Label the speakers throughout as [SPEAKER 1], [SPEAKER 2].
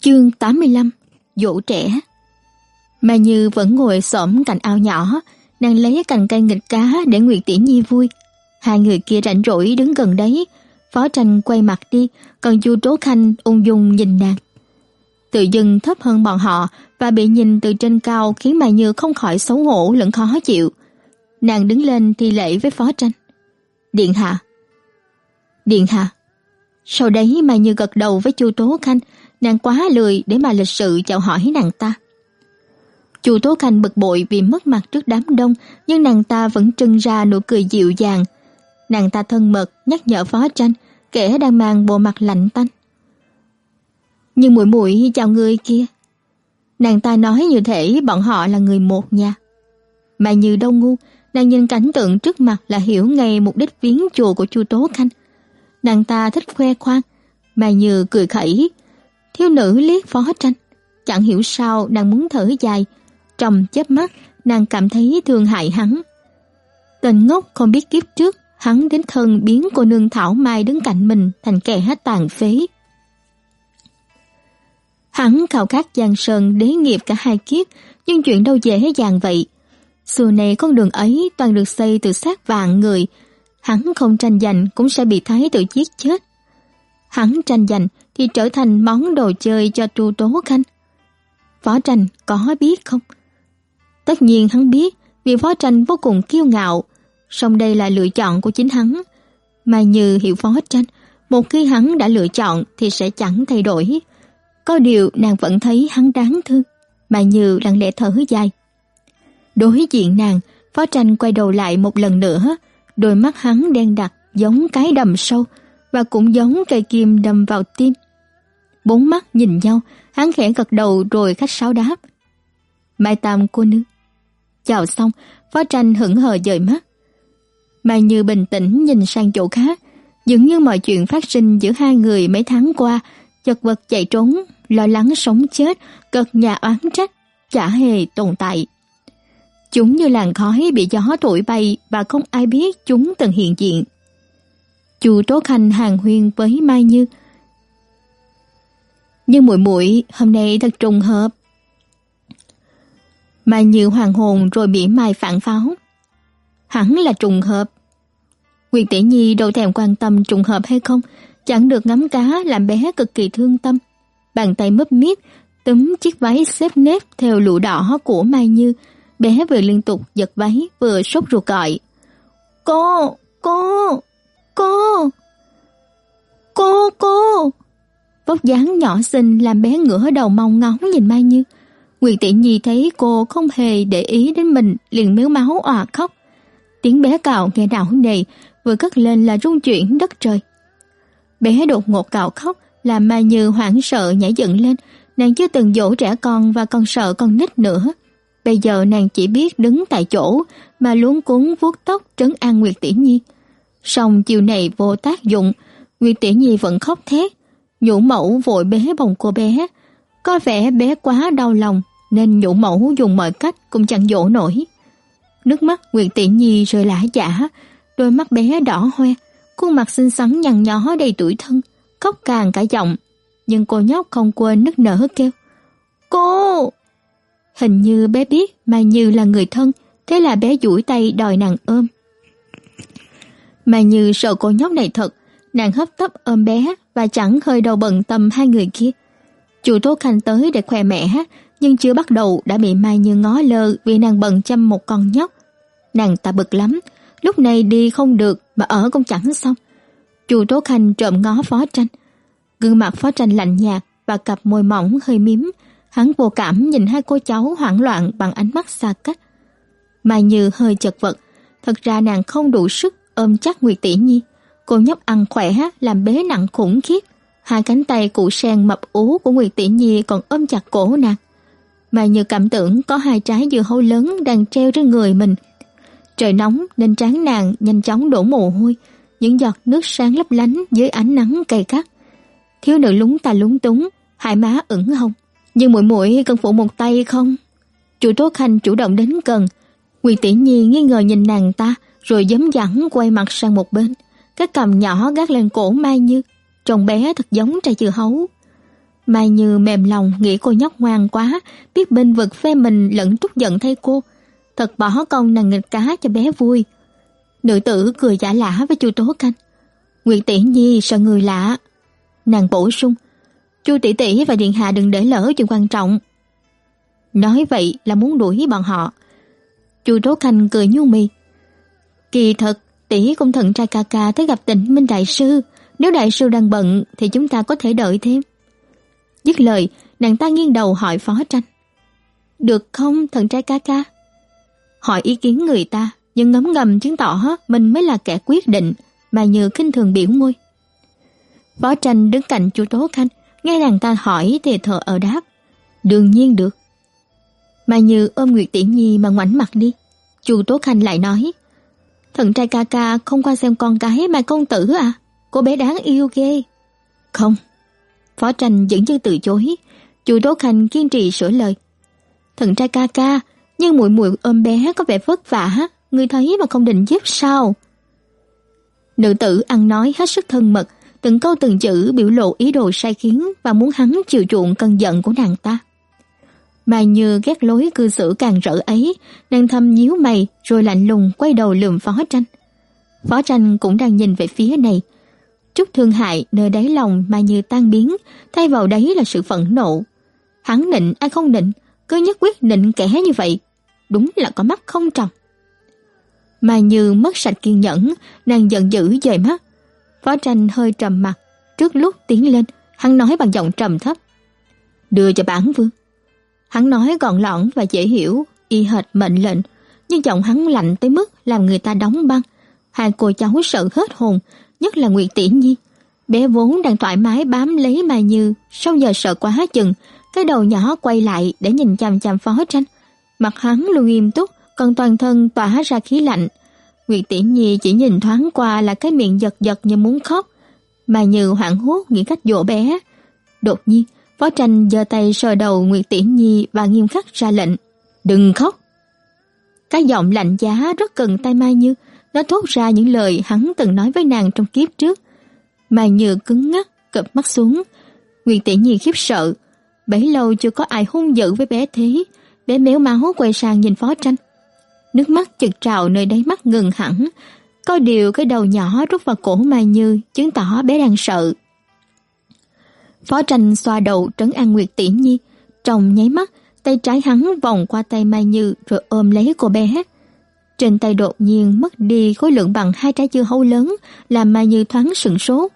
[SPEAKER 1] Chương 85 Dỗ trẻ Mà Như vẫn ngồi xổm cạnh ao nhỏ, nàng lấy cành cây nghịch cá để Nguyệt Tỷ Nhi vui. Hai người kia rảnh rỗi đứng gần đấy, Phó Tranh quay mặt đi, còn Chu Tố Khanh ung dung nhìn nàng. Tự dưng thấp hơn bọn họ và bị nhìn từ trên cao khiến Mai Như không khỏi xấu hổ lẫn khó chịu. Nàng đứng lên thi lễ với Phó Tranh. Điện hạ. Điện hạ. Sau đấy Mai Như gật đầu với Chu Tố Khanh, nàng quá lười để mà lịch sự chào hỏi nàng ta. Chu Tố Khanh bực bội vì mất mặt trước đám đông, nhưng nàng ta vẫn trưng ra nụ cười dịu dàng. Nàng ta thân mật nhắc nhở Phó Tranh, kẻ đang mang bộ mặt lạnh tanh. Nhưng muội muội chào người kia. Nàng ta nói như thể bọn họ là người một nhà. Mà như đâu ngu, nàng nhìn cảnh tượng trước mặt là hiểu ngay mục đích viếng chùa của Chu Tố Khanh. Nàng ta thích khoe khoang, mà như cười khẩy. Thiếu nữ liếc phó tranh, chẳng hiểu sao nàng muốn thở dài. Trong chớp mắt, nàng cảm thấy thương hại hắn. Tên ngốc không biết kiếp trước, hắn đến thân biến cô nương Thảo Mai đứng cạnh mình thành kẻ hát tàn phế. Hắn khao khát giang sơn đế nghiệp cả hai kiếp, nhưng chuyện đâu dễ dàng vậy. Xưa này con đường ấy toàn được xây từ xác vàng người, hắn không tranh giành cũng sẽ bị thái tự giết chết. Hắn tranh giành thì trở thành món đồ chơi cho Chu Tố Khanh. Phó Tranh có biết không? Tất nhiên hắn biết, vì Phó Tranh vô cùng kiêu ngạo, song đây là lựa chọn của chính hắn. Mà như hiểu Phó Tranh, một khi hắn đã lựa chọn thì sẽ chẳng thay đổi. Có điều nàng vẫn thấy hắn đáng thương, mà như lặng lẽ thở dài. Đối diện nàng, Phó Tranh quay đầu lại một lần nữa, đôi mắt hắn đen đặc giống cái đầm sâu và cũng giống cây kim đâm vào tim. Bốn mắt nhìn nhau, hắn khẽ gật đầu rồi khách sáo đáp. Mai Tam cô nương. Chào xong, Phó Tranh hững hờ dời mắt. Mai Như bình tĩnh nhìn sang chỗ khác, dường như mọi chuyện phát sinh giữa hai người mấy tháng qua, chật vật chạy trốn, lo lắng sống chết, cật nhà oán trách, chả hề tồn tại. Chúng như làn khói bị gió thổi bay và không ai biết chúng từng hiện diện. Chu Tố Khanh hàng huyên với Mai Như. Nhưng muội muội hôm nay thật trùng hợp. mà Như hoàng hồn rồi bị Mai phản pháo. Hẳn là trùng hợp. Nguyệt Tỷ Nhi đâu thèm quan tâm trùng hợp hay không, chẳng được ngắm cá làm bé cực kỳ thương tâm. Bàn tay mấp miết túm chiếc váy xếp nếp theo lụa đỏ của Mai Như, bé vừa liên tục giật váy vừa sốt ruột gọi. Cô, cô, cô, cô, cô. Vóc dáng nhỏ xinh làm bé ngửa đầu mong ngóng nhìn Mai Như. Nguyệt Tỷ Nhi thấy cô không hề để ý đến mình liền méo máu òa khóc. Tiếng bé cào nghe não nề vừa cất lên là rung chuyển đất trời. Bé đột ngột cào khóc làm Mai Như hoảng sợ nhảy dựng lên, nàng chưa từng dỗ trẻ con và còn sợ con nít nữa. Bây giờ nàng chỉ biết đứng tại chỗ mà luống cuống vuốt tóc trấn an Nguyệt Tỷ Nhi. Song chiều này vô tác dụng, Nguyệt Tỷ Nhi vẫn khóc thét. Nhũ mẫu vội bế bồng cô bé. Có vẻ bé quá đau lòng nên nhũ mẫu dùng mọi cách cũng chẳng dỗ nổi. Nước mắt Nguyệt Tỷ Nhi rơi lã chả, đôi mắt bé đỏ hoe, khuôn mặt xinh xắn nhăn nhó đầy tuổi thân, khóc càng cả giọng. Nhưng cô nhóc không quên nức nở kêu. Cô! Hình như bé biết Mai Như là người thân, thế là bé duỗi tay đòi nàng ôm. Mai Như sợ cô nhóc này thật, nàng hấp tấp ôm bé và chẳng hơi đầu bận tâm hai người kia. Chu Tố Khanh tới để khoe mẹ, nhưng chưa bắt đầu đã bị Mai Như ngó lơ vì nàng bận chăm một con nhóc. Nàng ta bực lắm, lúc này đi không được mà ở cũng chẳng xong. Chu Tố Khanh trộm ngó Phó Tranh. Gương mặt Phó Tranh lạnh nhạt và cặp môi mỏng hơi mím. Hắn vô cảm nhìn hai cô cháu hoảng loạn bằng ánh mắt xa cách. Mai Như hơi chật vật, thật ra nàng không đủ sức ôm chắc Nguyệt Tỷ Nhi. Cô nhóc ăn khỏe làm bé nặng khủng khiếp. Hai cánh tay cụ sen mập ú của Nguyệt Tỷ Nhi còn ôm chặt cổ nàng. mà Như cảm tưởng có hai trái dưa hấu lớn đang treo trên người mình. Trời nóng nên trán nàng nhanh chóng đổ mồ hôi, những giọt nước sáng lấp lánh dưới ánh nắng cay cắt. Thiếu nữ lúng ta lúng túng, hai má ửng hồng. Nhưng muội muội cần phụ một tay không? Chủ Tố Khanh chủ động đến gần. Nguyệt Tỷ Nhi nghi ngờ nhìn nàng ta, rồi giấm dẳng quay mặt sang một bên. Cái cầm nhỏ gác lên cổ Mai Như, trông bé thật giống trái dưa hấu. Mai Như mềm lòng nghĩ cô nhóc ngoan quá, biết bên vực phe mình lẫn trút giận thay cô. Thật bỏ công nàng nghịch cá cho bé vui. Nữ tử cười giả lả với chu Tố Canh. Nguyệt tỷ nhi sợ người lạ. Nàng bổ sung. Chu tỷ tỷ và điện hạ đừng để lỡ chuyện quan trọng. Nói vậy là muốn đuổi bọn họ. Chu Tố Khanh cười nhu mì. Kỳ thật, tỷ cũng thận trai ca ca tới gặp tịnh Minh Đại Sư. Nếu Đại Sư đang bận thì chúng ta có thể đợi thêm. Dứt lời, nàng ta nghiêng đầu hỏi Phó Tranh. Được không thần trai ca ca? Hỏi ý kiến người ta, nhưng ngấm ngầm chứng tỏ mình mới là kẻ quyết định, mà như khinh thường biểu môi. Phó Tranh đứng cạnh chu Tố Khanh, nghe nàng ta hỏi thì thở ở đáp. Đương nhiên được. Mà như ôm Nguyệt Tỷ Nhi mà ngoảnh mặt đi. Chu Tố Khanh lại nói. Thần trai ca ca không qua xem con cái mà công tử à? Cô bé đáng yêu ghê. Không. Phó tranh vẫn chưa từ chối. Chu Tố Khanh kiên trì sửa lời. Thần trai ca ca, nhưng muội muội ôm bé có vẻ vất vả, người thấy mà không định giúp sao? Nữ tử ăn nói hết sức thân mật, từng câu từng chữ biểu lộ ý đồ sai khiến và muốn hắn chiều chuộng cơn giận của nàng ta mà Như ghét lối cư xử càng rỡ ấy, nàng thầm nhíu mày rồi lạnh lùng quay đầu lườm Phó Tranh. Phó Tranh cũng đang nhìn về phía này. Chút thương hại nơi đáy lòng mà Như tan biến, thay vào đấy là sự phẫn nộ. Hắn nịnh ai không nịnh, cứ nhất quyết nịnh kẻ như vậy. Đúng là có mắt không tròng. mà Như mất sạch kiên nhẫn, nàng giận dữ dời mắt. Phó Tranh hơi trầm mặt, trước lúc tiến lên, hắn nói bằng giọng trầm thấp. Đưa cho bản vương. Hắn nói gọn lõn và dễ hiểu, y hệt mệnh lệnh, nhưng giọng hắn lạnh tới mức làm người ta đóng băng. Hai cô cháu sợ hết hồn, nhất là Nguyệt Tỷ Nhi. Bé vốn đang thoải mái bám lấy Mai Như, sau giờ sợ quá chừng, cái đầu nhỏ quay lại để nhìn chằm chằm phó tranh. Mặt hắn luôn nghiêm túc, còn toàn thân tỏa ra khí lạnh. Nguyệt Tỷ Nhi chỉ nhìn thoáng qua là cái miệng giật giật như muốn khóc. Mai Như hoảng hốt nghĩ cách dỗ bé. Đột nhiên, Phó tranh giơ tay sờ đầu Nguyệt Tỷ Nhi và nghiêm khắc ra lệnh. Đừng khóc. Cái giọng lạnh giá rất cần tay Mai Như, nó thốt ra những lời hắn từng nói với nàng trong kiếp trước. Mai Như cứng ngắc, cụp mắt xuống. Nguyệt Tỷ Nhi khiếp sợ. Bấy lâu chưa có ai hung dữ với bé thế. Bé méo máu quay sang nhìn Phó tranh. Nước mắt chực trào nơi đáy mắt ngừng hẳn. Có điều cái đầu nhỏ rút vào cổ Mai Như chứng tỏ bé đang sợ. Phó tranh xoa đầu trấn an Nguyệt Tỷ Nhi, trong nháy mắt, tay trái hắn vòng qua tay Mai Như rồi ôm lấy cô bé. Trên tay đột nhiên mất đi khối lượng bằng hai trái dưa hấu lớn, làm Mai Như thoáng sững sốt.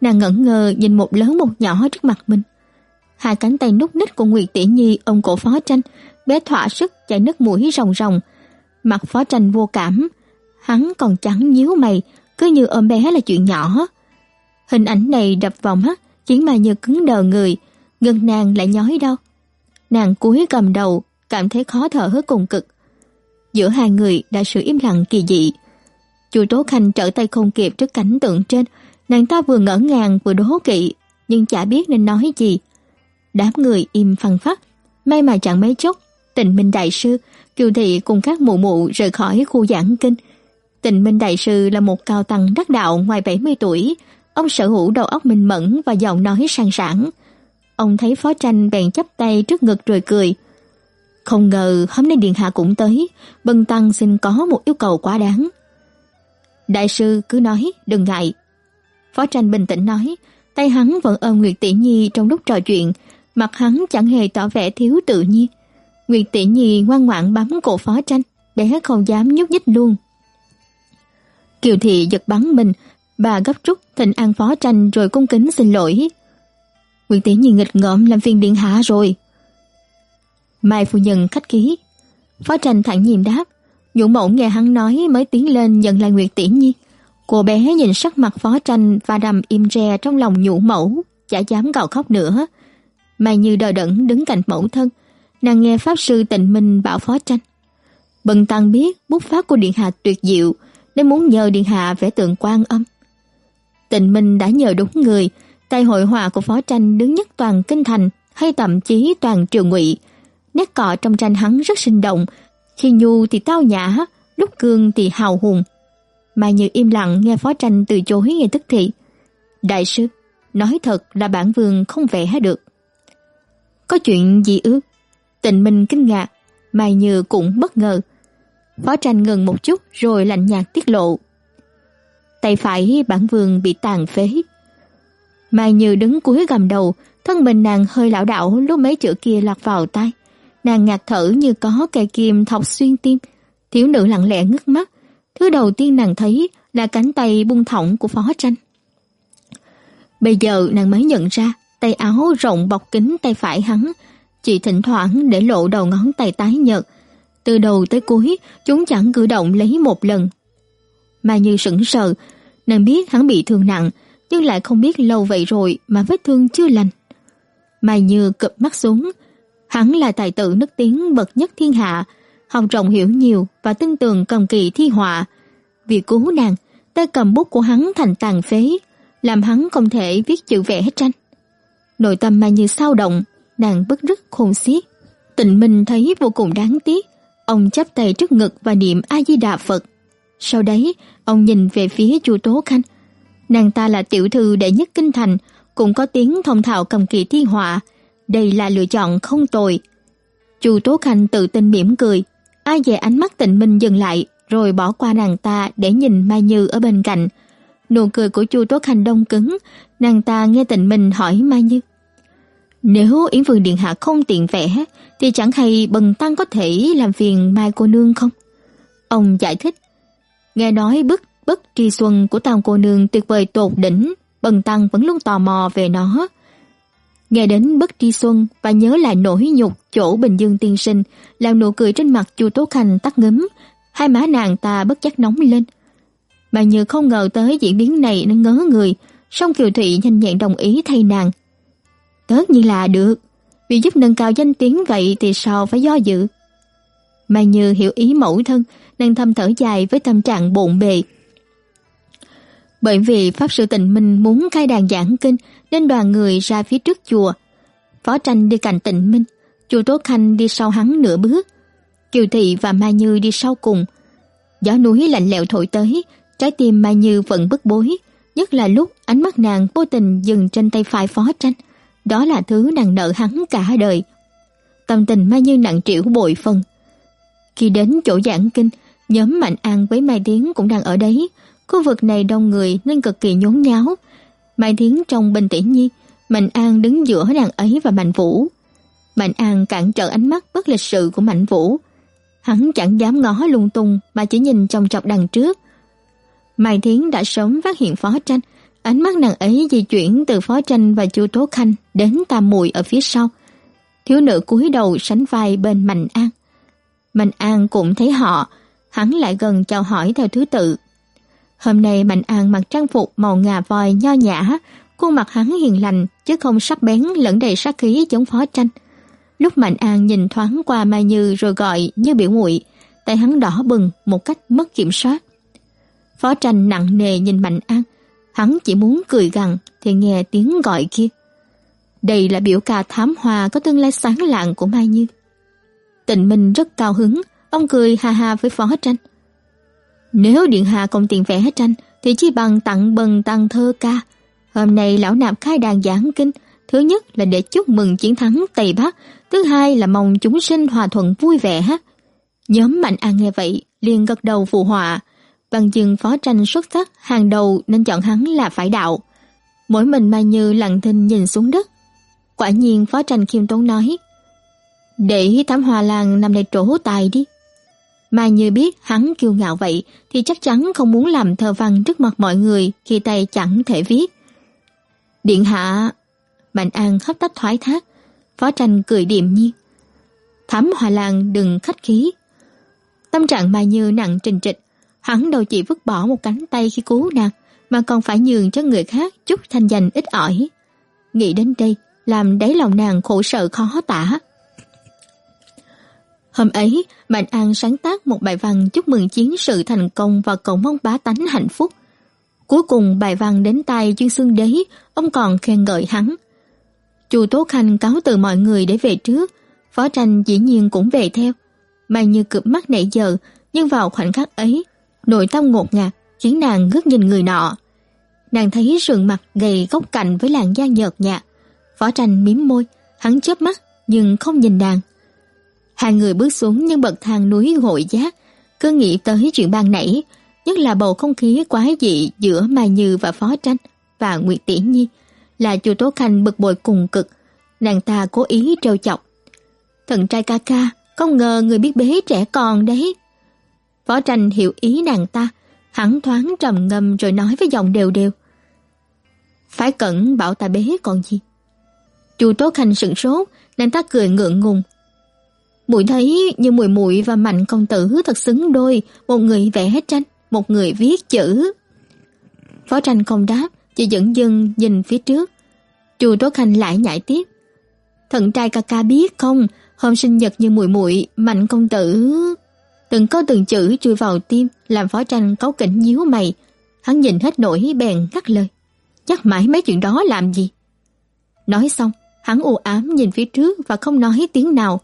[SPEAKER 1] Nàng ngẩn ngơ nhìn một lớn một nhỏ trước mặt mình. Hai cánh tay nút nít của Nguyệt Tỷ Nhi ôm cổ Phó Tranh, bé thỏa sức chảy nước mũi ròng ròng. Mặt Phó Tranh vô cảm, hắn còn chẳng nhíu mày, cứ như ôm bé là chuyện nhỏ. Hình ảnh này đập vào mắt, khiến Mai Như cứng đờ người, ngân nàng lại nhói đau. Nàng cúi cầm đầu, cảm thấy khó thở hết cùng cực. Giữa hai người đã sự im lặng kỳ dị. Chu Tố Khanh trở tay không kịp trước cảnh tượng trên, nàng ta vừa ngỡ ngàng vừa đố kỵ, nhưng chả biết nên nói gì. Đám người im phăng phát, may mà chẳng mấy chốc, Tịnh Minh đại sư, Kiều thị cùng các mụ mụ rời khỏi khu giảng kinh. Tịnh Minh đại sư là một cao tăng đắc đạo ngoài 70 tuổi, Ông sở hữu đầu óc minh mẫn và giọng nói sang sảng. Ông thấy phó tranh bèn chắp tay trước ngực rồi cười. Không ngờ hôm nay Điện Hạ cũng tới, Bân Tăng xin có một yêu cầu quá đáng. Đại sư cứ nói, đừng ngại. Phó tranh bình tĩnh nói, tay hắn vẫn ôm Nguyệt Tỷ Nhi trong lúc trò chuyện, mặt hắn chẳng hề tỏ vẻ thiếu tự nhiên. Nguyệt Tỷ Nhi ngoan ngoãn bám cổ phó tranh, bé không dám nhúc nhích luôn. Kiều Thị giật bắn mình, Bà gấp rút thịnh an phó tranh rồi cung kính xin lỗi. Nguyệt tỷ nhìn nghịch ngợm làm phiền điện hạ rồi. Mai phu nhân khách khí. Phó tranh thẳng nhiên đáp. Nhũ mẫu nghe hắn nói mới tiến lên nhận lại Nguyệt tỷ nhi. Cô bé nhìn sắc mặt phó tranh và đầm im re trong lòng nhũ mẫu, chả dám gào khóc nữa. Mai như đờ đẫn đứng cạnh mẫu thân, nàng nghe pháp sư tịnh minh bảo phó tranh. Bần tăng biết bút pháp của điện hạ tuyệt diệu, nên muốn nhờ điện hạ vẽ tượng quan âm. Tịnh Minh đã nhờ đúng người, tay hội họa của phó tranh đứng nhất toàn kinh thành hay thậm chí toàn triều ngụy. Nét cọ trong tranh hắn rất sinh động, khi nhu thì tao nhã, lúc cương thì hào hùng. Mà như im lặng nghe phó tranh từ chối ngay tức thị. Đại sư, nói thật là bản vương không vẽ được. Có chuyện gì ư? Tịnh Minh kinh ngạc, Mai Như cũng bất ngờ. Phó tranh ngừng một chút rồi lạnh nhạt tiết lộ. Tay phải bản vương bị tàn phế. Mai Như đứng cuối gầm đầu, thân mình nàng hơi lão đảo lúc mấy chữ kia lọt vào tai. Nàng ngạt thở như có cây kim thọc xuyên tim. Thiếu nữ lặng lẽ ngước mắt. Thứ đầu tiên nàng thấy là cánh tay buông thõng của phó tranh. Bây giờ nàng mới nhận ra tay áo rộng bọc kính tay phải hắn, chỉ thỉnh thoảng để lộ đầu ngón tay tái nhợt. Từ đầu tới cuối, chúng chẳng cử động lấy một lần. Mà như sững sờ, nàng biết hắn bị thương nặng, nhưng lại không biết lâu vậy rồi mà vết thương chưa lành. Mai Như cụp mắt xuống, hắn là tài tử nức tiếng bậc nhất thiên hạ, học rộng hiểu nhiều và tin tưởng cầm kỳ thi họa. Vì cứu nàng, tay cầm bút của hắn thành tàn phế, làm hắn không thể viết chữ vẽ tranh. Nội tâm Mai Như sao động, nàng bức rứt khôn xiết. Tịnh Minh thấy vô cùng đáng tiếc, ông chắp tay trước ngực và niệm A Di Đà Phật. Sau đấy, ông nhìn về phía Chu Tố Khanh. Nàng ta là tiểu thư đệ nhất kinh thành, cũng có tiếng thông thạo cầm kỳ thi họa, đây là lựa chọn không tồi. Chu Tố Khanh tự tin mỉm cười, ai về ánh mắt Tịnh Minh dừng lại, rồi bỏ qua nàng ta để nhìn Mai Như ở bên cạnh. Nụ cười của Chu Tố Khanh đông cứng, nàng ta nghe Tịnh Minh hỏi Mai Như: "Nếu Yến Vương điện hạ không tiện vẽ, thì chẳng hay Bần tăng có thể làm phiền Mai cô nương không?" Ông giải thích: "Nghe nói bức bất tri xuân của Tam cô nương tuyệt vời tột đỉnh, Bần tăng vẫn luôn tò mò về nó." Nghe đến bất tri xuân và nhớ lại nỗi nhục chỗ Bình Dương tiên sinh, làm nụ cười trên mặt Chu Tố Khanh tắt ngấm, hai má nàng ta bất giác nóng lên. Bà Như không ngờ tới diễn biến này nên ngớ người, song Kiều Thị nhanh nhẹn đồng ý thay nàng. Tất nhiên là được, vì giúp nâng cao danh tiếng vậy thì sao phải do dự. Mà Như hiểu ý mẫu thân, nàng thầm thở dài với tâm trạng bộn bề. Bởi vì Pháp Sư Tịnh Minh muốn khai đàn giảng kinh nên đoàn người ra phía trước chùa. Phó tranh đi cạnh Tịnh Minh, chùa Tố Khanh đi sau hắn nửa bước. Kiều Thị và Mai Như đi sau cùng. Gió núi lạnh lẽo thổi tới, trái tim Mai Như vẫn bức bối, nhất là lúc ánh mắt nàng vô tình dừng trên tay phải Phó Tranh. Đó là thứ nàng nợ hắn cả đời. Tâm tình Mai Như nặng trĩu bội phần. Khi đến chỗ giảng kinh, nhóm Mạnh An với Mai Tiến cũng đang ở đấy. Khu vực này đông người nên cực kỳ nhốn nháo. Mai Tiến trông bình tĩnh nhi Mạnh An đứng giữa nàng ấy và Mạnh Vũ. Mạnh An cản trở ánh mắt bất lịch sự của Mạnh Vũ. Hắn chẳng dám ngó lung tung mà chỉ nhìn trong chọc đằng trước. Mai Thiến đã sớm phát hiện Phó Tranh, ánh mắt nàng ấy di chuyển từ Phó Tranh và Chu Tố Khanh đến Tam Mùi ở phía sau. Thiếu nữ cúi đầu sánh vai bên Mạnh An. Mạnh An cũng thấy họ, hắn lại gần chào hỏi theo thứ tự. Hôm nay Mạnh An mặc trang phục màu ngà voi nho nhã, khuôn mặt hắn hiền lành chứ không sắc bén lẫn đầy sát khí giống Phó Tranh. Lúc Mạnh An nhìn thoáng qua Mai Như rồi gọi như biểu muội, tay hắn đỏ bừng một cách mất kiểm soát. Phó tranh nặng nề nhìn Mạnh An, hắn chỉ muốn cười gằn thì nghe tiếng gọi kia. Đây là biểu ca thám hoa có tương lai sáng lạng của Mai Như. Tịnh Minh rất cao hứng, ông cười hà hà với phó tranh. Nếu Điện Hạ không tiền vẽ tranh thì chỉ bằng tặng bần tăng thơ ca. Hôm nay lão nạp khai đàn giảng kinh, thứ nhất là để chúc mừng chiến thắng Tây Bắc, thứ hai là mong chúng sinh hòa thuận vui vẻ. Nhóm Mạnh An nghe vậy, liền gật đầu phụ họa, bằng chừng phó tranh xuất sắc hàng đầu nên chọn hắn là phải đạo. Mỗi mình Mai Như lặng thinh nhìn xuống đất. Quả nhiên phó tranh khiêm tốn nói, để thám hòa làng nằm đây trổ tài đi. Mai Như biết hắn kiêu ngạo vậy thì chắc chắn không muốn làm thơ văn trước mặt mọi người khi tay chẳng thể viết. Điện hạ... Mạnh An hấp tấp thoái thác, phó tranh cười điềm nhiên. Thám hòa lan đừng khách khí. Tâm trạng Mai Như nặng trình trịch, hắn đâu chỉ vứt bỏ một cánh tay khi cứu nàng, mà còn phải nhường cho người khác chút thanh danh ít ỏi. Nghĩ đến đây, làm đáy lòng nàng khổ sở khó tả. Hôm ấy, Mạnh An sáng tác một bài văn chúc mừng chiến sự thành công và cầu mong bá tánh hạnh phúc. Cuối cùng bài văn đến tay chuyên xương đế, ông còn khen ngợi hắn. Chu Tố Khanh cáo từ mọi người để về trước, Phó Tranh dĩ nhiên cũng về theo. Mà như cụp mắt nãy giờ, nhưng vào khoảnh khắc ấy, nội tâm ngột ngạt khiến nàng ngước nhìn người nọ. Nàng thấy sườn mặt gầy góc cạnh với làn da nhợt nhạt. Phó tranh mím môi, hắn chớp mắt, nhưng không nhìn nàng. Hai người bước xuống những bậc thang núi hội giác, cứ nghĩ tới chuyện ban nãy, nhất là bầu không khí quái dị giữa Mai Như và Phó Tranh và Nguyệt Tỷ Nhi, là Chu Tố Khanh bực bội cùng cực, nàng ta cố ý trêu chọc. Thần trai ca ca, không ngờ người biết bế trẻ con đấy. Phó Tranh hiểu ý nàng ta, hắn thoáng trầm ngâm rồi nói với giọng đều đều. Phải cẩn bảo ta bế còn gì. Chu Tố Khanh sững sốt, nàng ta cười ngượng ngùng mùi thấy như mùi muội và Mạnh công tử thật xứng đôi, một người vẽ tranh, một người viết chữ. Phó Tranh không đáp, chỉ dẫn dưng nhìn phía trước. Chu Tố Khanh lại nhảy tiếp. Thận trai ca ca biết không, hôm sinh nhật như muội muội Mạnh công tử từng câu từng chữ chui vào tim, làm Phó Tranh cáu kỉnh nhíu mày. Hắn nhìn hết nổi bèn cắt lời. Chắc mãi mấy chuyện đó làm gì? Nói xong, hắn u ám nhìn phía trước và không nói tiếng nào.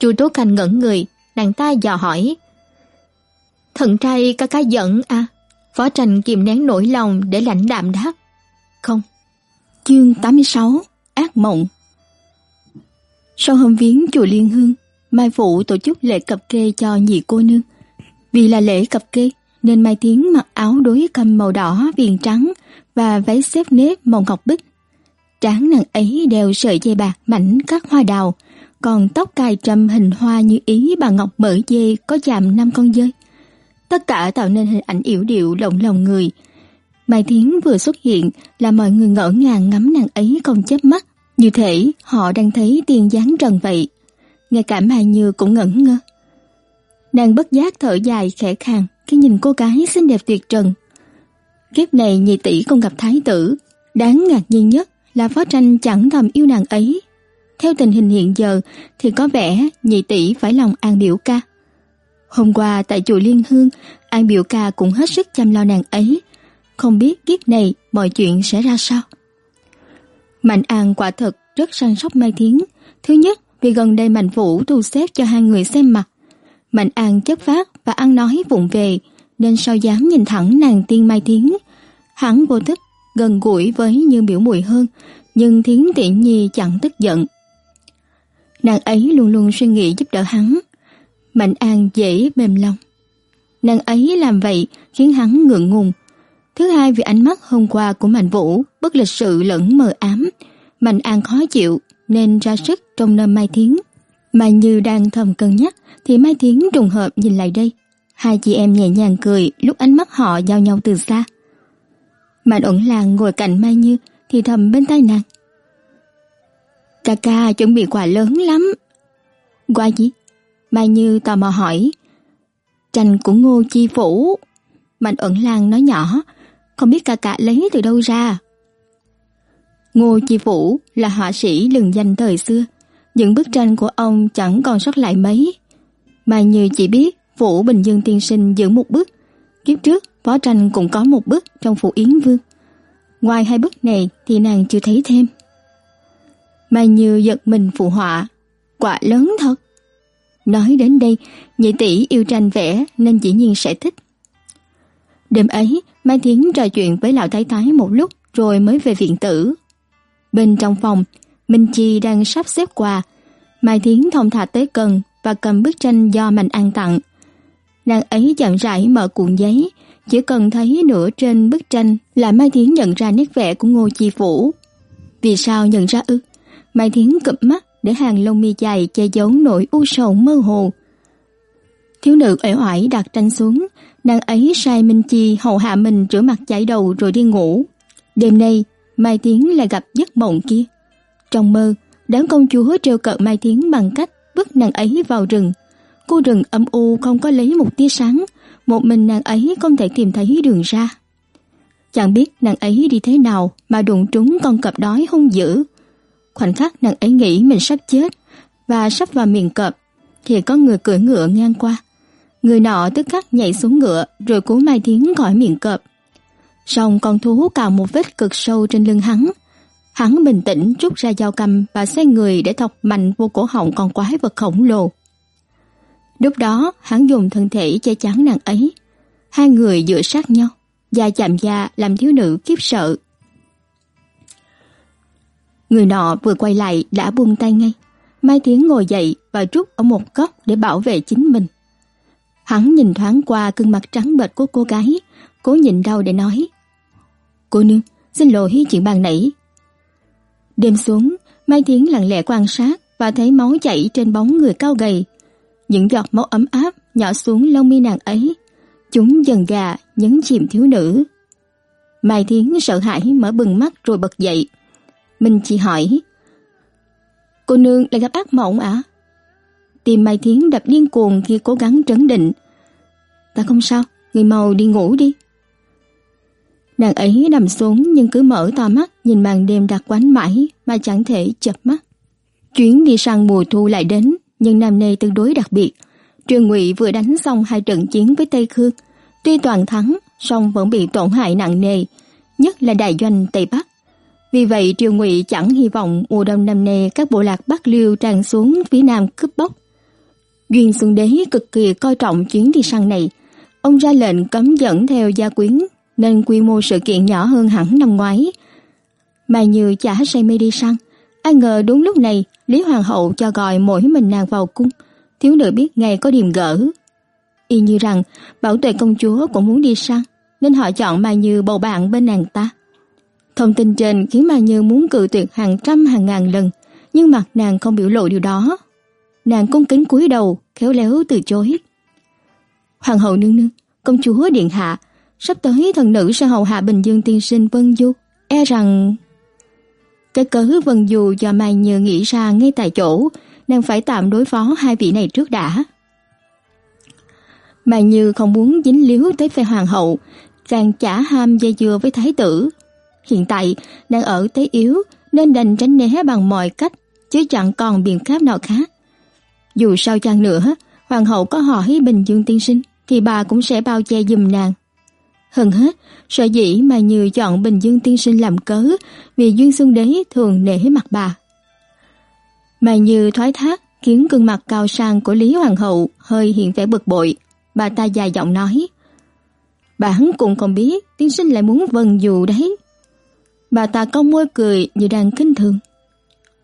[SPEAKER 1] Chu Tố Khanh ngẩn người, nàng ta dò hỏi. Thần trai ca ca giận à? Phó Tranh kìm nén nỗi lòng để lãnh đạm đáp. Không. Chương 86 Ác mộng Sau hôm viếng chùa Liên Hương, Mai Phụ tổ chức lễ cập kê cho nhị cô nương. Vì là lễ cập kê, nên Mai Tiến mặc áo đối cầm màu đỏ viền trắng và váy xếp nếp màu ngọc bích. Tráng nàng ấy đeo sợi dây bạc mảnh các hoa đào, còn tóc cài trầm hình hoa như ý bà ngọc mở dê có chạm năm con dơi. Tất cả tạo nên hình ảnh yểu điệu động lòng người. Mai thiến vừa xuất hiện là mọi người ngỡ ngàng ngắm nàng ấy không chớp mắt, như thể họ đang thấy tiên dáng trần vậy ngay cả Mai Như cũng ngẩn ngơ. Nàng bất giác thở dài khẽ khàng khi nhìn cô gái xinh đẹp tuyệt trần. Kiếp này nhị tỷ không gặp thái tử, đáng ngạc nhiên nhất là phó tranh chẳng thầm yêu nàng ấy. Theo tình hình hiện giờ thì có vẻ nhị tỷ phải lòng An biểu ca. Hôm qua tại chùa Liên Hương, An biểu ca cũng hết sức chăm lo nàng ấy. Không biết kiếp này mọi chuyện sẽ ra sao. Mạnh An quả thật rất săn sóc Mai Thiến. Thứ nhất vì gần đây Mạnh Vũ thu xếp cho hai người xem mặt. Mạnh An chất phát và ăn nói vụng về, nên sao dám nhìn thẳng nàng tiên Mai Thiến. Hắn vô thức, gần gũi với Như biểu mùi hơn, nhưng Thiến tiện nhi chẳng tức giận. Nàng ấy luôn luôn suy nghĩ giúp đỡ hắn. Mạnh An dễ mềm lòng. Nàng ấy làm vậy khiến hắn ngượng ngùng. Thứ hai vì ánh mắt hôm qua của Mạnh Vũ bất lịch sự lẫn mờ ám, Mạnh An khó chịu nên ra sức trong nơm Mai Thiến. mà Như đang thầm cân nhắc thì Mai Thiến trùng hợp nhìn lại đây. Hai chị em nhẹ nhàng cười lúc ánh mắt họ giao nhau từ xa. Mạnh ẩn làng ngồi cạnh Mai Như thì thầm bên tai nàng. Ca ca chuẩn bị quà lớn lắm. Quà gì? Mai Như tò mò hỏi. Tranh của Ngô Chi Phủ. Mạnh ẩn lang nói nhỏ, không biết ca ca lấy từ đâu ra. Ngô Chi Phủ là họa sĩ lừng danh thời xưa, những bức tranh của ông chẳng còn sót lại mấy. Mai như chỉ biết Vũ Bình Dương tiên sinh giữ một bức, kiếp trước phó tranh cũng có một bức trong phủ Yến Vương. Ngoài hai bức này thì nàng chưa thấy thêm. Mai Như giật mình phụ họa, quả lớn thật. Nói đến đây, nhị tỷ yêu tranh vẽ nên dĩ nhiên sẽ thích. Đêm ấy, Mai Thiến trò chuyện với lão thái thái một lúc rồi mới về viện tử. Bên trong phòng, Minh Chi đang sắp xếp quà. Mai Thiến thông thả tới cần và cầm bức tranh do Mạnh An tặng. Nàng ấy chậm rãi mở cuộn giấy, chỉ cần thấy nửa trên bức tranh là Mai Thiến nhận ra nét vẽ của Ngô Chi Phủ. Vì sao nhận ra ư? Mai Thiến cụp mắt để hàng lông mi dài che giấu nỗi u sầu mơ hồ. Thiếu nữ ẻo oải đặt tranh xuống, nàng ấy sai Minh Chi hầu hạ mình rửa mặt chải đầu rồi đi ngủ. Đêm nay, Mai Tiến lại gặp giấc mộng kia. Trong mơ, đám công chúa trêu cợt Mai Tiến bằng cách vứt nàng ấy vào rừng. khu rừng âm u không có lấy một tia sáng, một mình nàng ấy không thể tìm thấy đường ra. Chẳng biết nàng ấy đi thế nào mà đụng trúng con cọp đói hung dữ. Khoảnh khắc nàng ấy nghĩ mình sắp chết và sắp vào miệng cọp, thì có người cưỡi ngựa ngang qua. Người nọ tức khắc nhảy xuống ngựa rồi cứu Mai tiếng khỏi miệng cọp. Song con thú cào một vết cực sâu trên lưng hắn. Hắn bình tĩnh rút ra dao cầm và xoay người để thọc mạnh vô cổ họng con quái vật khổng lồ. Lúc đó, hắn dùng thân thể che chắn nàng ấy. Hai người dựa sát nhau, da chạm da làm thiếu nữ kiếp sợ. Người nọ vừa quay lại đã buông tay ngay. Mai Thiến ngồi dậy và rút ở một góc để bảo vệ chính mình. Hắn nhìn thoáng qua gương mặt trắng bệch của cô gái, cố nhịn đau để nói: "Cô nương, xin lỗi chuyện bàn nãy." Đêm xuống, Mai Thiến lặng lẽ quan sát và thấy máu chảy trên bóng người cao gầy. Những giọt máu ấm áp nhỏ xuống lông mi nàng ấy, chúng dần gà nhấn chìm thiếu nữ. Mai Thiến sợ hãi mở bừng mắt rồi bật dậy. Mình chỉ hỏi: "Cô nương lại gặp ác mộng ạ?" À? Tim Mai Thiến đập điên cuồng khi cố gắng trấn định. "Ta không sao, người mau đi ngủ đi." Nàng ấy nằm xuống nhưng cứ mở to mắt nhìn màn đêm đặc quánh mãi mà chẳng thể chập mắt. Chuyến đi sang mùa thu lại đến, nhưng năm nay tương đối đặc biệt. Trương Ngụy vừa đánh xong hai trận chiến với Tây Khương, tuy toàn thắng, song vẫn bị tổn hại nặng nề, nhất là đại doanh Tây Bắc. Vì vậy Triều Ngụy chẳng hy vọng mùa đông năm nay các bộ lạc Bắc Liêu tràn xuống phía nam cướp bóc. Duyên Xuân Đế cực kỳ coi trọng chuyến đi săn này. Ông ra lệnh cấm dẫn theo gia quyến nên quy mô sự kiện nhỏ hơn hẳn năm ngoái. Mà như chả say mê đi săn, ai ngờ đúng lúc này Lý Hoàng hậu cho gọi mỗi mình nàng vào cung, thiếu nữ biết ngay có điểm gỡ. Y như rằng Bảo Tuệ công chúa cũng muốn đi săn, nên họ chọn Mai Như bầu bạn bên nàng ta. Thông tin trên khiến Mai Như muốn cự tuyệt hàng trăm hàng ngàn lần, nhưng mặt nàng không biểu lộ điều đó. Nàng cung kính cúi đầu, khéo léo từ chối. Hoàng hậu nương nương, công chúa điện hạ, sắp tới thần nữ sẽ hầu hạ Bình Dương tiên sinh Vân Du, e rằng cái cớ Vân Du do Mai Như nghĩ ra ngay tại chỗ, nàng phải tạm đối phó hai vị này trước đã. Mai Như không muốn dính líu tới phe hoàng hậu, càng chả ham dây dưa với thái tử. Hiện tại đang ở thế yếu nên đành tránh né bằng mọi cách, chứ chẳng còn biện pháp nào khác. Dù sao chăng nữa, hoàng hậu có hỏi Bình Dương tiên sinh thì bà cũng sẽ bao che giùm nàng. Hơn hết, sở dĩ mà Như chọn Bình Dương tiên sinh làm cớ vì Duyên Xuân Đế thường nể mặt bà. Mà Như thoái thác khiến gương mặt cao sang của Lý Hoàng hậu hơi hiện vẻ bực bội. Bà ta dài giọng nói Bản cũng không biết tiên sinh lại muốn vần dù đấy. Bà ta cong môi cười như đang kinh thường.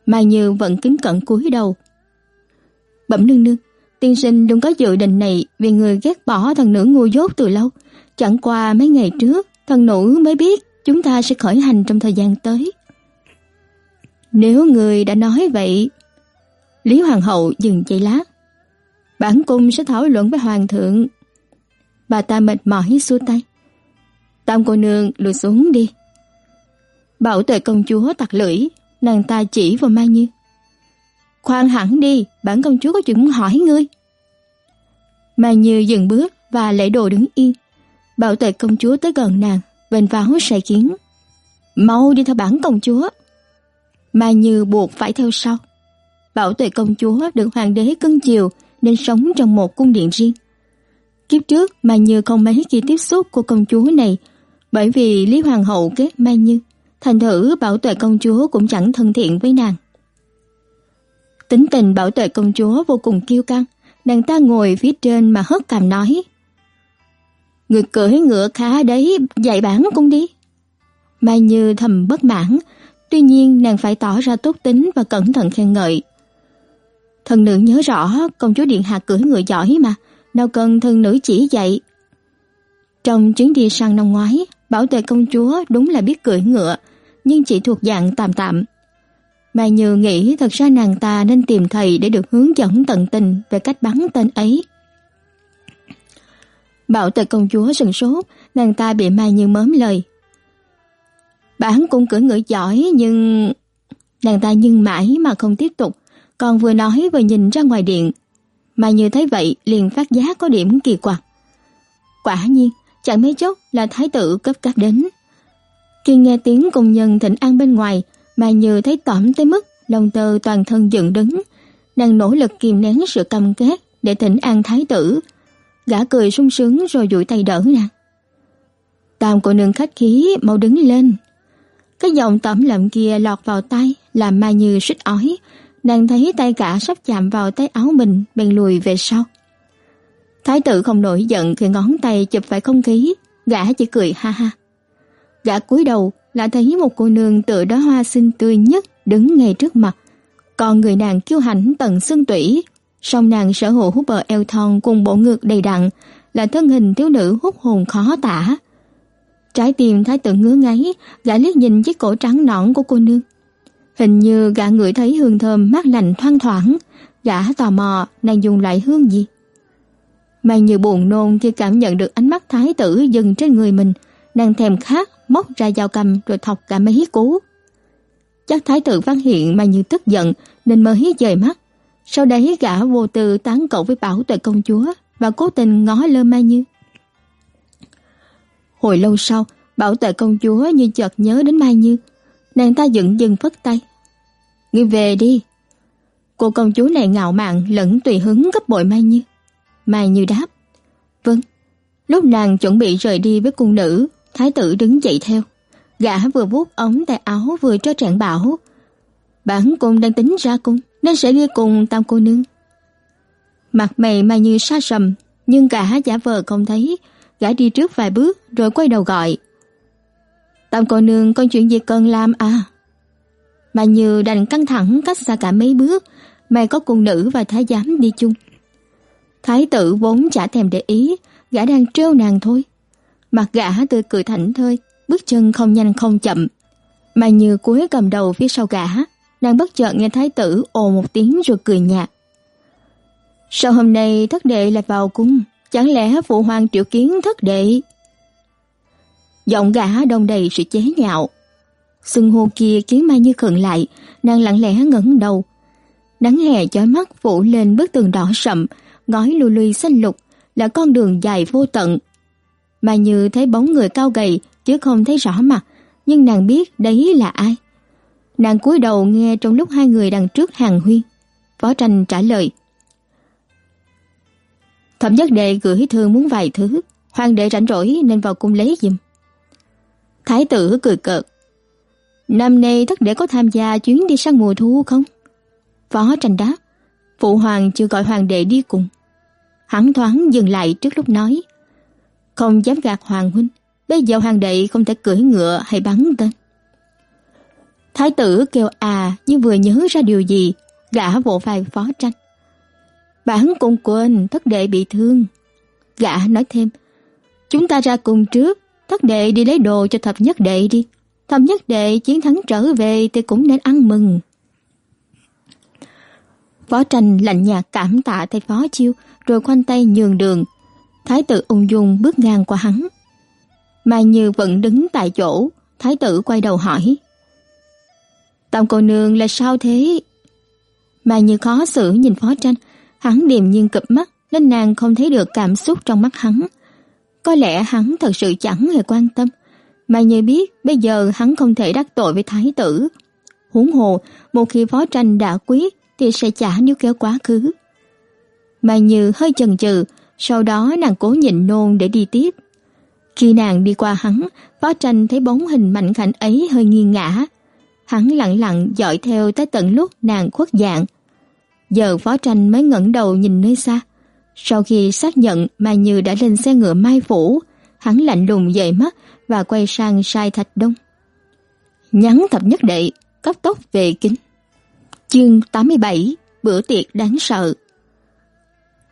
[SPEAKER 1] Mai Như vẫn kính cẩn cúi đầu. Bẩm nương nương, tiên sinh đừng có dự định này vì người ghét bỏ thần nữ ngu dốt từ lâu. Chẳng qua mấy ngày trước, thần nữ mới biết chúng ta sẽ khởi hành trong thời gian tới. Nếu người đã nói vậy, Lý Hoàng hậu dừng chạy lá. Bản cung sẽ thảo luận với hoàng thượng. Bà ta mệt mỏi xua tay. Tam cô nương lùi xuống đi. Bảo tuệ công chúa tặc lưỡi, nàng ta chỉ vào Mai Như. Khoan hẳn đi, bản công chúa có chuyện muốn hỏi ngươi. Mai Như dừng bước và lễ đồ đứng yên. Bảo tuệ công chúa tới gần nàng, vênh váo sai kiến. Mau đi theo bản công chúa. Mai Như buộc phải theo sau. Bảo tuệ công chúa được hoàng đế cưng chiều nên sống trong một cung điện riêng. Kiếp trước Mai Như không mấy khi tiếp xúc của công chúa này bởi vì Lý Hoàng hậu ghét Mai Như, thành thử Bảo tuệ công chúa cũng chẳng thân thiện với nàng. Tính tình Bảo tuệ công chúa vô cùng kiêu căng, nàng ta ngồi phía trên mà hất cằm nói: Người cưỡi ngựa khá đấy, dạy bản cũng đi. Mai Như thầm bất mãn, tuy nhiên nàng phải tỏ ra tốt tính và cẩn thận khen ngợi. Thần nữ nhớ rõ công chúa điện hạ cưỡi ngựa giỏi mà, nào cần thần nữ chỉ dạy. Trong chuyến đi sang năm ngoái, bảo tuệ công chúa đúng là biết cưỡi ngựa, nhưng chỉ thuộc dạng tạm tạm. Mai Như nghĩ thật ra nàng ta nên tìm thầy để được hướng dẫn tận tình về cách bắn tên ấy. Bảo tuệ công chúa sừng sốt, nàng ta bị Mai Như mớm lời. Bản cũng cưỡi ngựa giỏi nhưng... Nàng ta nhưng mãi mà không tiếp tục, còn vừa nói vừa nhìn ra ngoài điện. Mai Như thấy vậy liền phát giác có điểm kỳ quặc. Quả nhiên, chẳng mấy chốc là thái tử cấp cấp đến. Khi nghe tiếng công nhân thịnh an bên ngoài, Mai Như thấy tỏm tới mức lòng tơ toàn thân dựng đứng. Nàng nỗ lực kìm nén sự căm ghét để thỉnh an thái tử, Gã cười sung sướng rồi duỗi tay đỡ nàng. Tam cô nương khách khí mau đứng lên. Cái giọng tẩm lậm kia lọt vào tay làm Mai Như suýt ói. Nàng thấy tay cả sắp chạm vào tay áo mình bèn lùi về sau. Thái tử không nổi giận khi ngón tay chụp phải không khí, gã chỉ cười ha ha. Gã cúi đầu lại thấy một cô nương tựa đóa hoa xinh tươi nhất đứng ngay trước mặt. Còn người nàng kiêu hãnh tận xương tủy, song nàng sở hữu bờ eo thon cùng bộ ngực đầy đặn, là thân hình thiếu nữ hút hồn khó tả. Trái tim thái tử ngứa ngáy, gã liếc nhìn chiếc cổ trắng nõn của cô nương. Hình như gã ngửi thấy hương thơm mát lành thoang thoảng, gã tò mò nàng dùng loại hương gì. Mai như buồn nôn khi cảm nhận được ánh mắt thái tử dừng trên người mình, nàng thèm khát móc ra dao cầm rồi thọc cả mấy cú. Chắc thái tử phát hiện Mai Như tức giận nên mới dời mắt. Sau đấy gã vô tư tán cậu với bảo tuệ công chúa và cố tình ngó lơ Mai Như. Hồi lâu sau, bảo tuệ công chúa như chợt nhớ đến Mai Như. Nàng ta dựng dừng phất tay. Ngươi về đi. Cô công chúa này ngạo mạn lẫn tùy hứng gấp bội Mai Như. Mai Như đáp. Vâng. Lúc nàng chuẩn bị rời đi với cung nữ, thái tử đứng dậy theo. Gã vừa vuốt ống tay áo vừa cho trạng bảo. Bản cung đang tính ra cung, nên sẽ đi cùng tam cô nương. Mặt mày Mai Như xa sầm, nhưng gã giả vờ không thấy. Gã đi trước vài bước rồi quay đầu gọi. Tam cô nương có chuyện gì cần làm à? Mai Như đành căng thẳng cách xa cả mấy bước, mày có cung nữ và thái giám đi chung. Thái tử vốn chả thèm để ý, gã đang trêu nàng thôi. Mặt gã tươi cười thảnh thơi, bước chân không nhanh không chậm. Mà như cuối cầm đầu phía sau gã, nàng bất chợt nghe thái tử ồ một tiếng rồi cười nhạt. Sao hôm nay thất đệ lại vào cung, chẳng lẽ phụ hoàng triệu kiến thất đệ? Giọng gã đông đầy sự chế nhạo. Sưng hô kia khiến Mai Như khựng lại, nàng lặng lẽ ngẩng đầu. Nắng hè chói mắt phủ lên bức tường đỏ sậm, ngói lưu ly xanh lục là con đường dài vô tận. Mà như thấy bóng người cao gầy chứ không thấy rõ mặt, nhưng nàng biết đấy là ai. Nàng cúi đầu nghe trong lúc hai người đằng trước hàng huyên. Phó tranh trả lời. Thẩm nhất đệ gửi thư muốn vài thứ, hoàng đệ rảnh rỗi nên vào cung lấy giùm. Thái tử cười cợt. Năm nay thất đệ có tham gia chuyến đi săn mùa thu không? Phó tranh đáp. Phụ hoàng chưa gọi hoàng đệ đi cùng. Hắn thoáng dừng lại trước lúc nói. Không dám gạt hoàng huynh, bây giờ hoàng đệ không thể cưỡi ngựa hay bắn tên. Thái tử kêu à nhưng vừa nhớ ra điều gì, gã vỗ vai phó tranh. Bản cũng quên thất đệ bị thương. Gã nói thêm, chúng ta ra cùng trước, thất đệ đi lấy đồ cho thập nhất đệ đi. Thập nhất đệ chiến thắng trở về thì cũng nên ăn mừng. Phó tranh lạnh nhạt cảm tạ thầy phó chiêu, rồi khoanh tay nhường đường. Thái tử ung dung bước ngang qua hắn. Mai Như vẫn đứng tại chỗ, thái tử quay đầu hỏi. Tam cô nương là sao thế? Mai Như khó xử nhìn phó tranh, hắn điềm nhiên cụp mắt nên nàng không thấy được cảm xúc trong mắt hắn. Có lẽ hắn thật sự chẳng hề quan tâm. Mai Như biết bây giờ hắn không thể đắc tội với thái tử. Huống hồ, một khi phó tranh đã quyết thì sẽ chả níu kéo quá khứ. Mai Như hơi chần chừ, sau đó nàng cố nhịn nôn để đi tiếp. Khi nàng đi qua hắn, Phó Tranh thấy bóng hình mạnh khảnh ấy hơi nghiêng ngã. Hắn lặng lặng dõi theo tới tận lúc nàng khuất dạng. Giờ Phó Tranh mới ngẩng đầu nhìn nơi xa. Sau khi xác nhận Mai Như đã lên xe ngựa Mai Phủ, hắn lạnh lùng dậy mắt và quay sang sai Thạch Đông. Nhắn thập nhất đệ, cấp tốc về kính. Chương 87, bữa tiệc đáng sợ.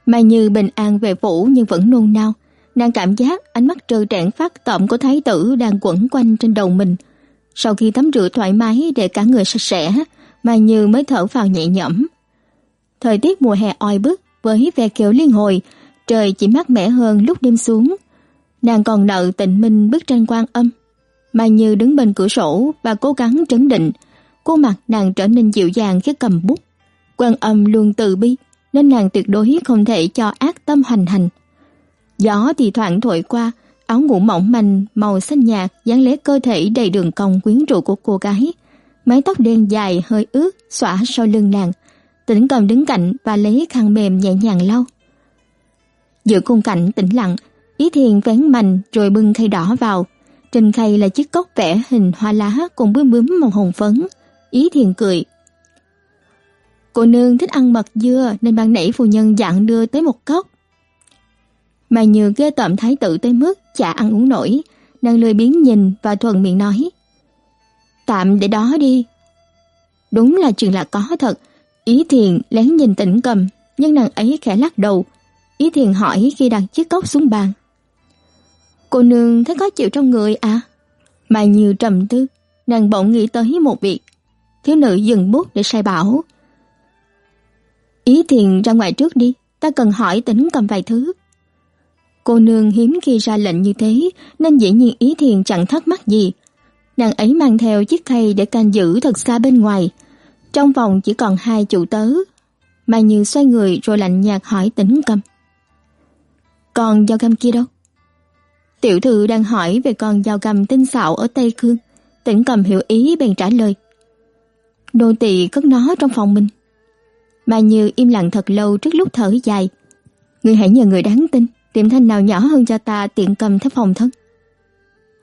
[SPEAKER 1] Mai Như bình an về phủ nhưng vẫn nôn nao. Nàng cảm giác ánh mắt trơ trẽn phát tẩm của thái tử đang quẩn quanh trên đầu mình. Sau khi tắm rửa thoải mái để cả người sạch sẽ, Mai Như mới thở vào nhẹ nhõm. Thời tiết mùa hè oi bức với ve kiểu liên hồi, trời chỉ mát mẻ hơn lúc đêm xuống. Nàng còn nợ tịnh minh bức tranh quan âm. Mai Như đứng bên cửa sổ và cố gắng trấn định, khuôn mặt nàng trở nên dịu dàng khi cầm bút. Quan âm luôn từ bi, nên nàng tuyệt đối không thể cho ác tâm hành hành. Gió thì thoảng thổi qua, áo ngủ mỏng manh màu xanh nhạt dáng lé cơ thể đầy đường cong quyến rũ của cô gái. Mái tóc đen dài hơi ướt xõa sau lưng nàng. Tỉnh cầm đứng cạnh và lấy khăn mềm nhẹ nhàng lau. Giữa khung cảnh tĩnh lặng, Ý Thiền vén mành rồi bưng khay đỏ vào. Trên khay là chiếc cốc vẽ hình hoa lá cùng bướm bướm màu hồng phấn. Ý Thiền cười, Cô nương thích ăn mật dưa nên ban nãy phu nhân dặn đưa tới một cốc. Mà như ghê tởm thái tử tới mức chả ăn uống nổi, nàng lười biến nhìn và thuận miệng nói. Tạm để đó đi. Đúng là chuyện là có thật, Ý Thiền lén nhìn Tĩnh Cầm, nhưng nàng ấy khẽ lắc đầu. Ý Thiền hỏi khi đặt chiếc cốc xuống bàn. Cô nương thấy khó chịu trong người à? Mà nhiều trầm tư, nàng bỗng nghĩ tới một việc. Thiếu nữ dừng bút để sai bảo. Ý Thiền ra ngoài trước đi, ta cần hỏi Tĩnh Cầm vài thứ. Cô nương hiếm khi ra lệnh như thế, nên dĩ nhiên Ý Thiền chẳng thắc mắc gì. Nàng ấy mang theo chiếc khay để canh giữ thật xa bên ngoài, trong phòng chỉ còn hai chủ tớ. Mai Như xoay người rồi lạnh nhạt hỏi Tĩnh Cầm. Còn dao găm kia đâu? Tiểu thư đang hỏi về con dao găm tinh xạo ở Tây Khương. Tĩnh Cầm hiểu ý bèn trả lời. Đô tỳ cất nó trong phòng mình. Mà Như im lặng thật lâu trước lúc thở dài. Người hãy nhờ người đáng tin, tìm thanh nào nhỏ hơn cho ta tiện cầm theo phòng thân.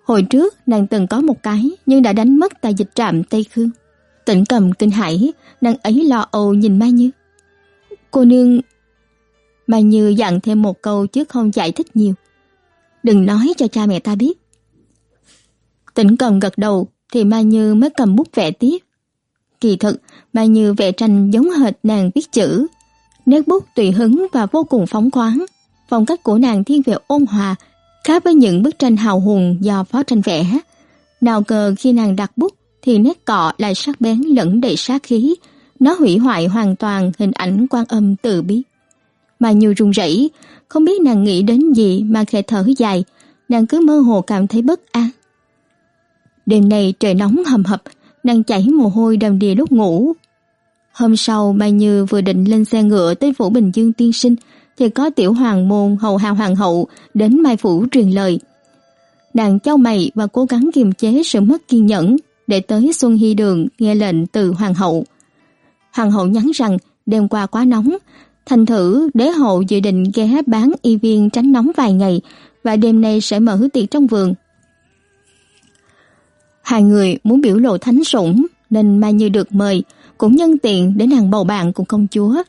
[SPEAKER 1] Hồi trước nàng từng có một cái nhưng đã đánh mất tại dịch trạm Tây Khương. Tĩnh cầm kinh hãi, nàng ấy lo âu nhìn Mai Như. Cô nương... Mai Như dặn thêm một câu chứ không giải thích nhiều. Đừng nói cho cha mẹ ta biết. Tĩnh cầm gật đầu thì Mai Như mới cầm bút vẽ tiếp. Kỳ thực, mà Như vẽ tranh giống hệt nàng viết chữ. Nét bút tùy hứng và vô cùng phóng khoáng. Phong cách của nàng thiên về ôn hòa, khác với những bức tranh hào hùng do phó tranh vẽ. Nào cờ khi nàng đặt bút thì nét cọ lại sắc bén lẫn đầy sát khí, nó hủy hoại hoàn toàn hình ảnh quan âm từ bi. Mà nhiều run rẩy, không biết nàng nghĩ đến gì mà khẽ thở dài, nàng cứ mơ hồ cảm thấy bất an. Đêm nay trời nóng hầm hập, nàng chảy mồ hôi đầm đìa lúc ngủ. Hôm sau, Mai Như vừa định lên xe ngựa tới phủ Bình Dương tiên sinh, thì có tiểu hoàng môn hầu hạ hoàng hậu đến Mai phủ truyền lời. Nàng châu mày và cố gắng kiềm chế sự mất kiên nhẫn, để tới Xuân Hy Đường nghe lệnh từ hoàng hậu. Hoàng hậu nhắn rằng đêm qua quá nóng, thành thử đế hậu dự định ghé bán y viên tránh nóng vài ngày và đêm nay sẽ mở tiệc trong vườn. Hai người muốn biểu lộ thánh sủng nên Mai Như được mời, cũng nhân tiện để nàng bầu bạn cùng công chúa.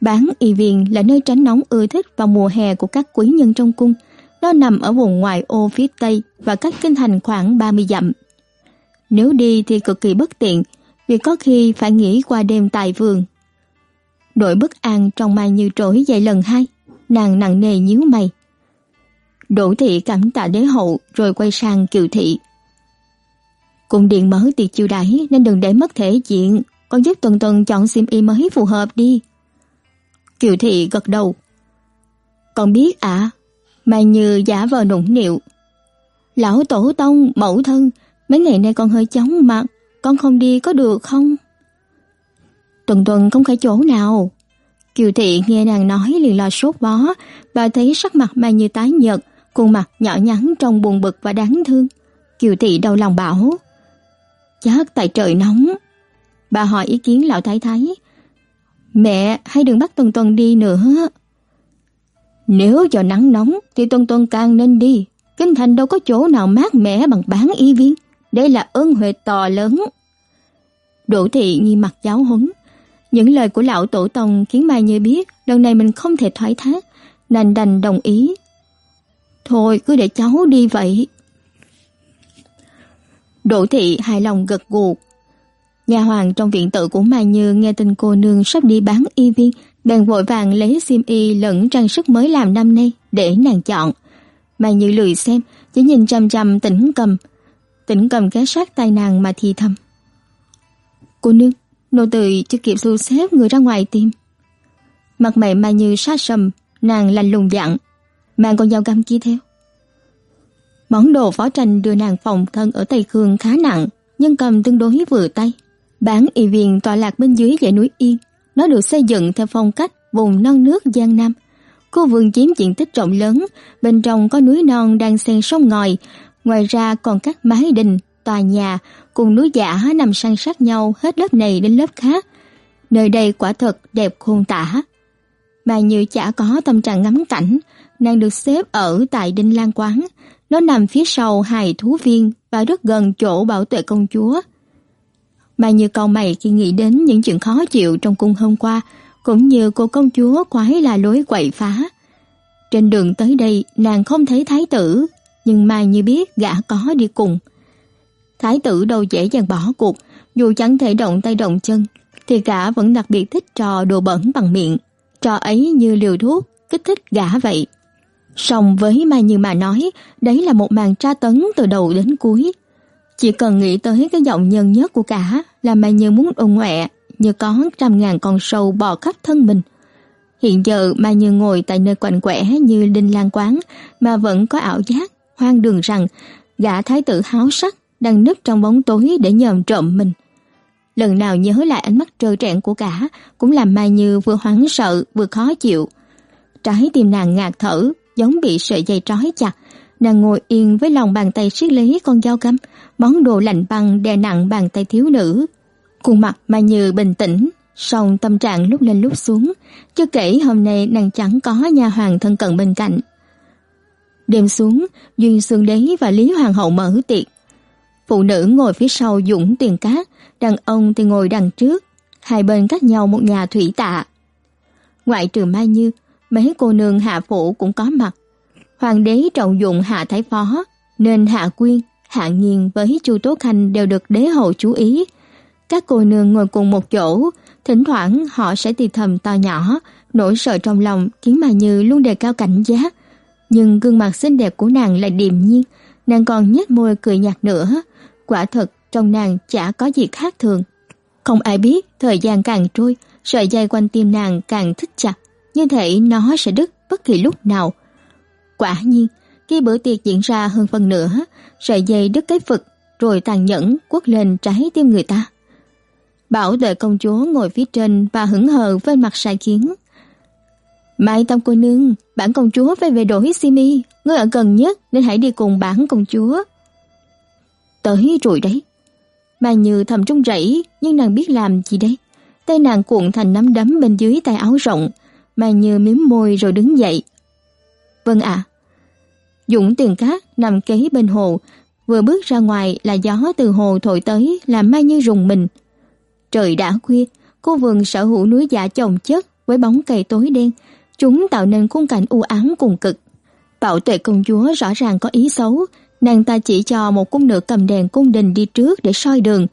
[SPEAKER 1] Bán y viên là nơi tránh nóng ưa thích vào mùa hè của các quý nhân trong cung. Nó nằm ở vùng ngoại ô phía tây và cách kinh thành khoảng 30 dặm. Nếu đi thì cực kỳ bất tiện, vì có khi phải nghỉ qua đêm tại vườn. Đội bất an trong mai như trỗi dậy lần hai, nàng nặng nề nhíu mày. Đỗ thị cảm tạ đế hậu rồi quay sang kiều thị. Cung điện mở tiệc chiêu đãi nên đừng để mất thể diện, con giúp tuần tuần chọn xiêm y mới phù hợp đi. Kiều thị gật đầu. Con biết ạ, à, Mai Như giả vờ nũng nịu. Lão tổ tông, mẫu thân, Mấy ngày nay con hơi chóng mặt, con không đi có được không? Tuần tuần không phải chỗ nào. Kiều thị nghe nàng nói liền lo sốt bó và thấy sắc mặt Mai Như tái nhợt, khuôn mặt nhỏ nhắn trông buồn bực và đáng thương. Kiều thị đau lòng bảo, chắc tại trời nóng. Bà hỏi ý kiến lão thái thái, mẹ hay đừng bắt Tuần Tuần đi nữa. Nếu cho nắng nóng thì Tuần Tuần càng nên đi, kinh thành đâu có chỗ nào mát mẻ bằng bán y viên. Đây là ơn huệ to lớn. Đỗ thị nghi mặt giáo huấn. Những lời của lão tổ tông khiến Mai Như biết lần này mình không thể thoái thác, nên đành đồng ý. Thôi cứ để cháu đi vậy. Đỗ thị hài lòng gật gù. Nhà hoàng trong viện tự của Mai Như nghe tin cô nương sắp đi bán y viên, bèn vội vàng lấy xiêm y lẫn trang sức mới làm năm nay để nàng chọn. Mai Như lười xem, chỉ nhìn chăm chăm tỉnh cầm, Tỉnh cầm ghé sát tai nàng mà thì thầm. Cô nương, nô tỳ chưa kịp thu xếp người ra ngoài tìm. Mặt mày Mai như sát sầm, nàng lạnh lùng dặn, mang con dao găm kia theo. Món đồ phó tranh đưa nàng phòng thân ở Tây Khương khá nặng, nhưng cầm tương đối vừa tay. Bán y viện tọa lạc bên dưới dãy núi Yên, nó được xây dựng theo phong cách vùng non nước Giang Nam. Khu vườn chiếm diện tích rộng lớn, bên trong có núi non đang xen sông ngòi, Ngoài ra còn các mái đình, tòa nhà cùng núi giả nằm san sát nhau hết lớp này đến lớp khác. Nơi đây quả thật đẹp khôn tả. Mà như chả có tâm trạng ngắm cảnh, nàng được xếp ở tại Đinh Lan Quán. Nó nằm phía sau hài thú viên và rất gần chỗ bảo tuệ công chúa. Mà như con mày khi nghĩ đến những chuyện khó chịu trong cung hôm qua, cũng như cô công chúa quái là lối quậy phá. Trên đường tới đây, nàng không thấy thái tử, nhưng Mai như biết gã có đi cùng. Thái tử đâu dễ dàng bỏ cuộc, dù chẳng thể động tay động chân, thì gã vẫn đặc biệt thích trò đồ bẩn bằng miệng. Trò ấy như liều thuốc, kích thích gã vậy. Song với Mai Như mà nói, đấy là một màn tra tấn từ đầu đến cuối. Chỉ cần nghĩ tới cái giọng nhân nhất của cả là Mai Như muốn ôn ngoẹ như có trăm ngàn con sâu bò khắp thân mình. Hiện giờ Mai Như ngồi tại nơi quạnh quẻ như đinh lan quán mà vẫn có ảo giác, hoang đường rằng gã thái tử háo sắc đang nấp trong bóng tối để nhòm trộm mình. Lần nào nhớ lại ánh mắt trơ trẽn của cả cũng làm Mai Như vừa hoảng sợ vừa khó chịu. Trái tim nàng ngạt thở, giống bị sợi dây trói chặt. Nàng ngồi yên với lòng bàn tay siết lấy con dao găm, món đồ lạnh băng đè nặng bàn tay thiếu nữ. Khuôn mặt Mai Như bình tĩnh, song tâm trạng lúc lên lúc xuống, chưa kể hôm nay nàng chẳng có nha hoàng thân cận bên cạnh. Đêm xuống, Duyên Sương Đế và Lý Hoàng hậu mở tiệc. Phụ nữ ngồi phía sau dũng tiền cát, đàn ông thì ngồi đằng trước, hai bên cách nhau một nhà thủy tạ. Ngoại trừ Mai Như, mấy cô nương hạ phủ cũng có mặt. Hoàng đế trọng dụng hạ thái phó, nên hạ quyên, hạ nghiên với chu tố khanh đều được đế hậu chú ý. Các cô nương ngồi cùng một chỗ, thỉnh thoảng họ sẽ thì thầm to nhỏ, nỗi sợ trong lòng khiến mà Như luôn đề cao cảnh giác. Nhưng gương mặt xinh đẹp của nàng lại điềm nhiên, nàng còn nhếch môi cười nhạt nữa. Quả thật, trong nàng chả có gì khác thường. Không ai biết, thời gian càng trôi, sợi dây quanh tim nàng càng thích chặt, như thể nó sẽ đứt bất kỳ lúc nào. Quả nhiên, khi bữa tiệc diễn ra hơn phần nửa, sợi dây đứt cái phực rồi tàn nhẫn quất lên trái tim người ta. Bảo đợi công chúa ngồi phía trên và hững hờ với mặt sai khiến. Mai Tâm cô nương, bản công chúa phải về đổi Simi, ngươi ở gần nhất nên hãy đi cùng bản công chúa. Tới rồi đấy. Mai Như thầm trung rẫy nhưng nàng biết làm gì đấy Tay nàng cuộn thành nắm đấm bên dưới tay áo rộng, Mai Như miếm môi rồi đứng dậy. Vâng ạ. Dũng tiền cát nằm kế bên hồ, vừa bước ra ngoài là gió từ hồ thổi tới làm Mai Như rùng mình. Trời đã khuya, cô vườn sở hữu núi giả chồng chất với bóng cây tối đen, chúng tạo nên khung cảnh u ám cùng cực. Bảo Tuệ công chúa rõ ràng có ý xấu, nàng ta chỉ cho một cung nữ cầm đèn cung đình đi trước để soi đường.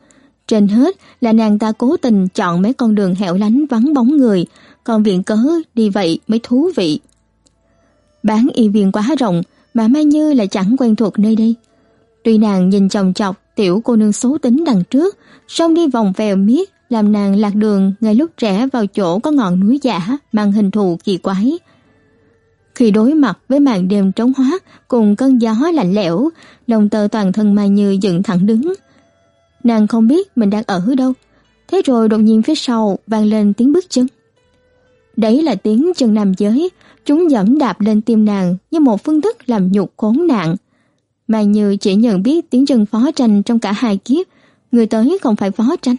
[SPEAKER 1] Trên hết là nàng ta cố tình chọn mấy con đường hẻo lánh vắng bóng người, còn viện cớ đi vậy mới thú vị. Bán y viên quá rộng mà Mai Như lại chẳng quen thuộc nơi đây. Tuy nàng nhìn chồng chọc tiểu cô nương xấu tính đằng trước, song đi vòng vèo miết làm nàng lạc đường ngay lúc trẻ vào chỗ có ngọn núi giả mang hình thù kỳ quái. Khi đối mặt với màn đêm trống hóa cùng cơn gió lạnh lẽo, lòng tơ toàn thân Mai Như dựng thẳng đứng. Nàng không biết mình đang ở đâu. Thế rồi đột nhiên phía sau vang lên tiếng bước chân. Đấy là tiếng chân nam giới, chúng dẫm đạp lên tim nàng như một phương thức làm nhục khốn nạn. mà Như chỉ nhận biết tiếng chân phó tranh trong cả hai kiếp, người tới không phải phó tranh.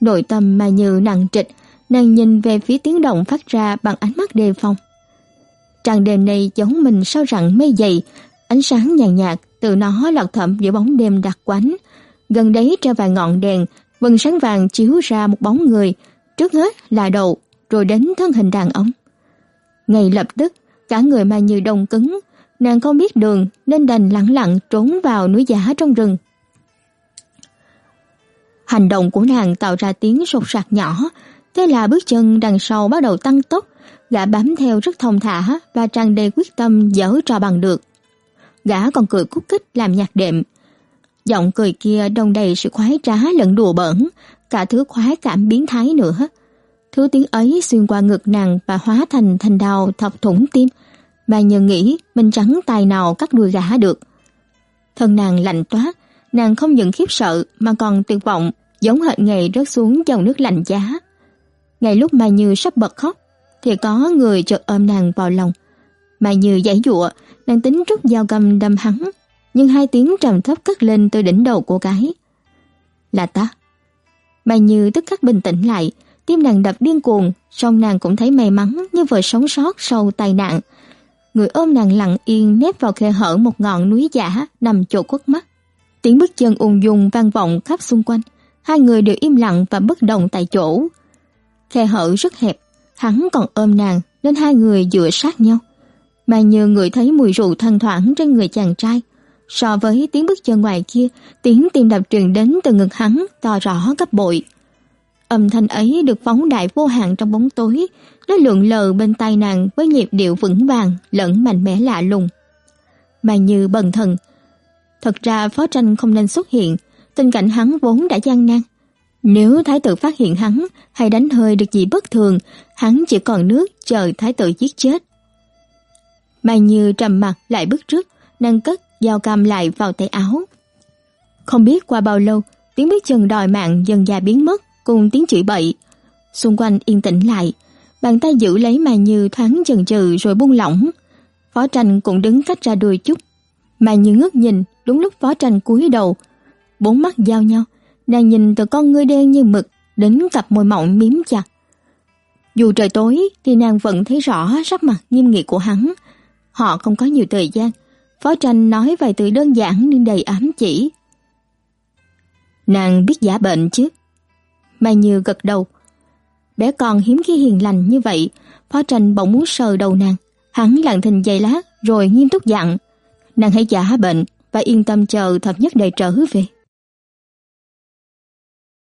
[SPEAKER 1] Nội tâm mà Như nặng trịch, nàng nhìn về phía tiếng động phát ra bằng ánh mắt đề phòng. Trăng đêm này giống mình sao rặng mây dày, ánh sáng nhàn nhạt từ nó lọt thẩm giữa bóng đêm đặc quánh. Gần đấy treo vài ngọn đèn, vầng sáng vàng chiếu ra một bóng người, trước hết là đầu, rồi đến thân hình đàn ông. Ngay lập tức, cả người mà như đông cứng, nàng không biết đường nên đành lặng lặng trốn vào núi giả trong rừng. Hành động của nàng tạo ra tiếng sột sạc nhỏ, thế là bước chân đằng sau bắt đầu tăng tốc, gã bám theo rất thông thả và tràn đầy quyết tâm dở trò bằng được. Gã còn cười cúc kích làm nhạc đệm. Giọng cười kia đông đầy sự khoái trá lẫn đùa bẩn, cả thứ khoái cảm biến thái nữa. Thứ tiếng ấy xuyên qua ngực nàng và hóa thành thành đào thọc thủng tim. Bà nhờ nghĩ mình chẳng tài nào cắt đuôi gã được. Thân nàng lạnh toát, nàng không những khiếp sợ mà còn tuyệt vọng, giống hệt ngày rớt xuống dòng nước lạnh giá. Ngay lúc Mai Như sắp bật khóc, thì có người chợt ôm nàng vào lòng. Mai Như giãy giụa, nàng tính rút dao găm đâm hắn, nhưng hai tiếng trầm thấp cất lên từ đỉnh đầu cô gái. Là ta. Mai Như tức khắc bình tĩnh lại, tim nàng đập điên cuồng, song nàng cũng thấy may mắn như vừa sống sót sau tai nạn. Người ôm nàng lặng yên nép vào khe hở một ngọn núi giả nằm chỗ quất mắt. Tiếng bước chân ung dung vang vọng khắp xung quanh, hai người đều im lặng và bất động tại chỗ. Khe hở rất hẹp, hắn còn ôm nàng nên hai người dựa sát nhau. Mà như người thấy mùi rượu thoang thoảng trên người chàng trai, so với tiếng bước chân ngoài kia, tiếng tim đập truyền đến từ ngực hắn to rõ gấp bội. Âm thanh ấy được phóng đại vô hạn trong bóng tối, nó lượn lờ bên tai nàng với nhịp điệu vững vàng lẫn mạnh mẽ lạ lùng. Mà như bần thần, thật ra phó tranh không nên xuất hiện, tình cảnh hắn vốn đã gian nan. Nếu thái tử phát hiện hắn hay đánh hơi được gì bất thường, hắn chỉ còn nước chờ thái tử giết chết. Mai Như trầm mặt lại bước trước, nâng cất dao cam lại vào tay áo. Không biết qua bao lâu, tiếng bước chân đòi mạng dần dà biến mất cùng tiếng chửi bậy. Xung quanh yên tĩnh lại, bàn tay giữ lấy Mai Như thoáng chần chừ rồi buông lỏng. Phó Tranh cũng đứng cách ra đôi chút. Mai Như ngước nhìn, đúng lúc Phó Tranh cúi đầu, bốn mắt giao nhau, nàng nhìn từ con ngươi đen như mực đến cặp môi mọng miếm chặt. Dù trời tối thì nàng vẫn thấy rõ sắc mặt nghiêm nghị của hắn. Họ không có nhiều thời gian. Phó tranh nói vài từ đơn giản nhưng đầy ám chỉ. Nàng biết giả bệnh chứ? Mai Như gật đầu. Bé con hiếm khi hiền lành như vậy, Phó tranh bỗng muốn sờ đầu nàng. Hắn lặng thình giây lát rồi nghiêm túc dặn. Nàng hãy giả bệnh và yên tâm chờ thập nhất đầy trở về.